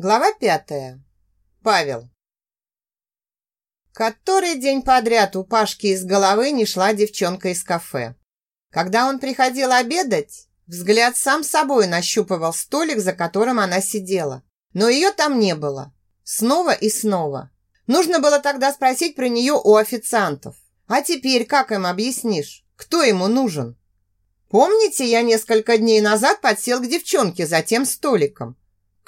Глава пятая. Павел. Который день подряд у Пашки из головы не шла девчонка из кафе. Когда он приходил обедать, взгляд сам собой нащупывал столик, за которым она сидела. Но ее там не было. Снова и снова. Нужно было тогда спросить про нее у официантов. А теперь как им объяснишь, кто ему нужен? Помните, я несколько дней назад подсел к девчонке за тем столиком?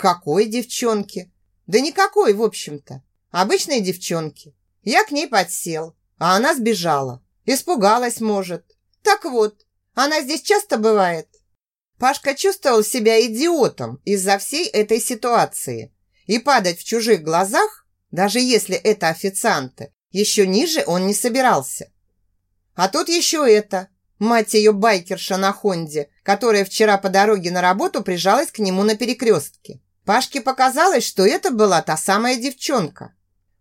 Какой девчонки? Да никакой, в общем-то. Обычной девчонки. Я к ней подсел, а она сбежала. Испугалась, может. Так вот, она здесь часто бывает. Пашка чувствовал себя идиотом из-за всей этой ситуации. И падать в чужих глазах, даже если это официанты, еще ниже он не собирался. А тут еще это, мать ее байкерша на Хонде, которая вчера по дороге на работу прижалась к нему на перекрестке. Пашке показалось, что это была та самая девчонка.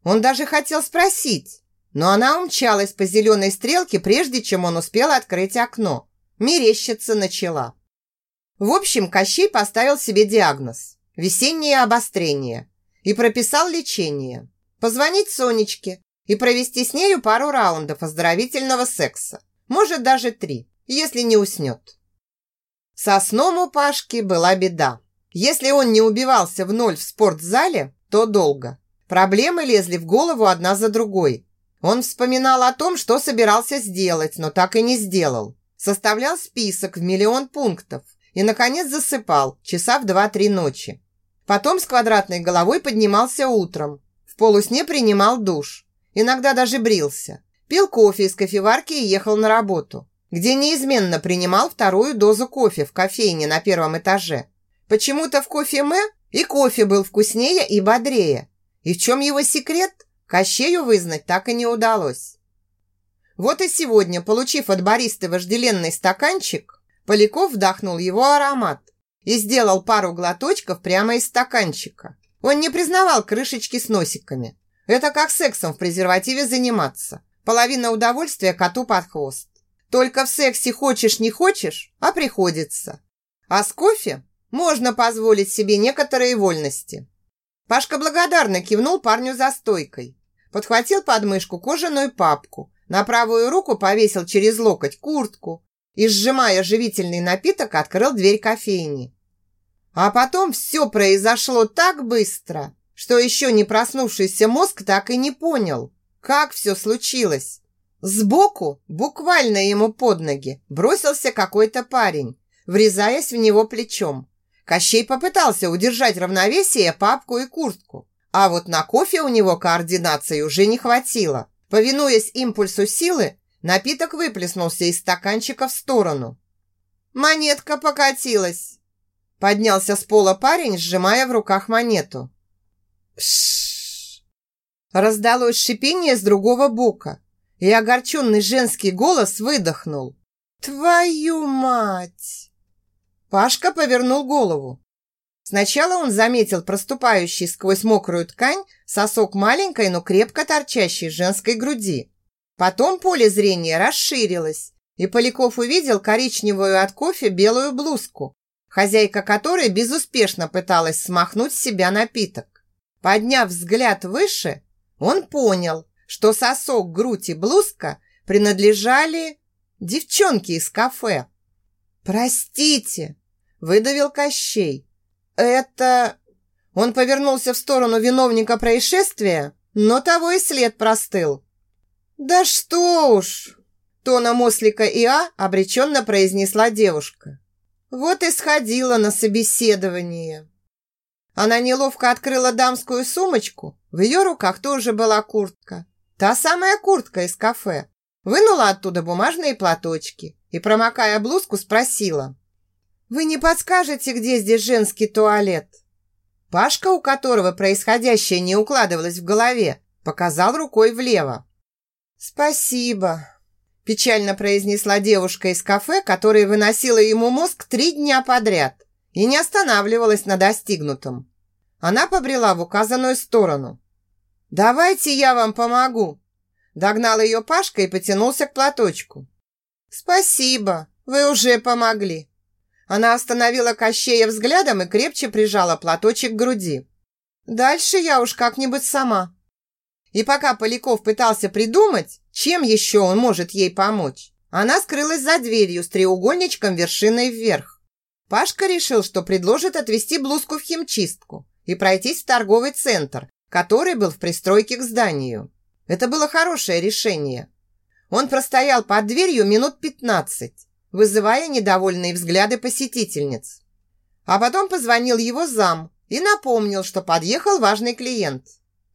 Он даже хотел спросить, но она умчалась по зеленой стрелке, прежде чем он успел открыть окно. Мерещиться начала. В общем, Кощей поставил себе диагноз – весеннее обострение и прописал лечение. Позвонить Сонечке и провести с нею пару раундов оздоровительного секса. Может, даже три, если не уснет. Со сном у Пашки была беда. Если он не убивался в ноль в спортзале, то долго. Проблемы лезли в голову одна за другой. Он вспоминал о том, что собирался сделать, но так и не сделал. Составлял список в миллион пунктов и, наконец, засыпал часа в 2-3 ночи. Потом с квадратной головой поднимался утром. В полусне принимал душ. Иногда даже брился. Пил кофе из кофеварки и ехал на работу, где неизменно принимал вторую дозу кофе в кофейне на первом этаже. Почему-то в кофе Мэ и кофе был вкуснее и бодрее. И в чем его секрет, Кощею вызнать так и не удалось. Вот и сегодня, получив от баристы вожделенный стаканчик, Поляков вдохнул его аромат и сделал пару глоточков прямо из стаканчика. Он не признавал крышечки с носиками. Это как сексом в презервативе заниматься. Половина удовольствия коту под хвост. Только в сексе хочешь не хочешь, а приходится. А с кофе можно позволить себе некоторые вольности. Пашка благодарно кивнул парню за стойкой. Подхватил под мышку кожаную папку, на правую руку повесил через локоть куртку и, сжимая живительный напиток, открыл дверь кофейни. А потом все произошло так быстро, что еще не проснувшийся мозг так и не понял, как все случилось. Сбоку, буквально ему под ноги, бросился какой-то парень, врезаясь в него плечом. Кощей попытался удержать равновесие папку и куртку. А вот на кофе у него координации уже не хватило. Повинуясь импульсу силы, напиток выплеснулся из стаканчика в сторону. «Монетка покатилась!» Поднялся с пола парень, сжимая в руках монету. Шш! Раздалось шипение с другого бока, и огорченный женский голос выдохнул. «Твою мать!» Пашка повернул голову. Сначала он заметил проступающий сквозь мокрую ткань сосок маленькой, но крепко торчащей женской груди. Потом поле зрения расширилось, и Поляков увидел коричневую от кофе белую блузку, хозяйка которой безуспешно пыталась смахнуть с себя напиток. Подняв взгляд выше, он понял, что сосок, грудь и блузка принадлежали девчонке из кафе. «Простите!» Выдавил Кощей. «Это...» Он повернулся в сторону виновника происшествия, но того и след простыл. «Да что уж!» Тоном ослика Иа обреченно произнесла девушка. Вот и сходила на собеседование. Она неловко открыла дамскую сумочку. В ее руках тоже была куртка. Та самая куртка из кафе. Вынула оттуда бумажные платочки и, промокая блузку, спросила. «Вы не подскажете, где здесь женский туалет?» Пашка, у которого происходящее не укладывалось в голове, показал рукой влево. «Спасибо», – печально произнесла девушка из кафе, которая выносила ему мозг три дня подряд и не останавливалась на достигнутом. Она побрела в указанную сторону. «Давайте я вам помогу», – догнал ее Пашка и потянулся к платочку. «Спасибо, вы уже помогли», она остановила Кощея взглядом и крепче прижала платочек к груди. Дальше я уж как-нибудь сама. И пока Поляков пытался придумать, чем еще он может ей помочь, она скрылась за дверью с треугольничком вершиной вверх. Пашка решил, что предложит отвезти блузку в химчистку и пройтись в торговый центр, который был в пристройке к зданию. Это было хорошее решение. Он простоял под дверью минут пятнадцать, вызывая недовольные взгляды посетительниц. А потом позвонил его зам и напомнил, что подъехал важный клиент.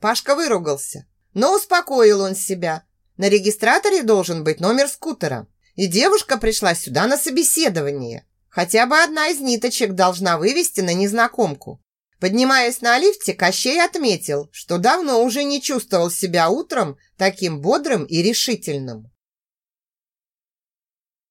Пашка выругался, но успокоил он себя. На регистраторе должен быть номер скутера, и девушка пришла сюда на собеседование. Хотя бы одна из ниточек должна вывести на незнакомку. Поднимаясь на лифте, Кощей отметил, что давно уже не чувствовал себя утром таким бодрым и решительным.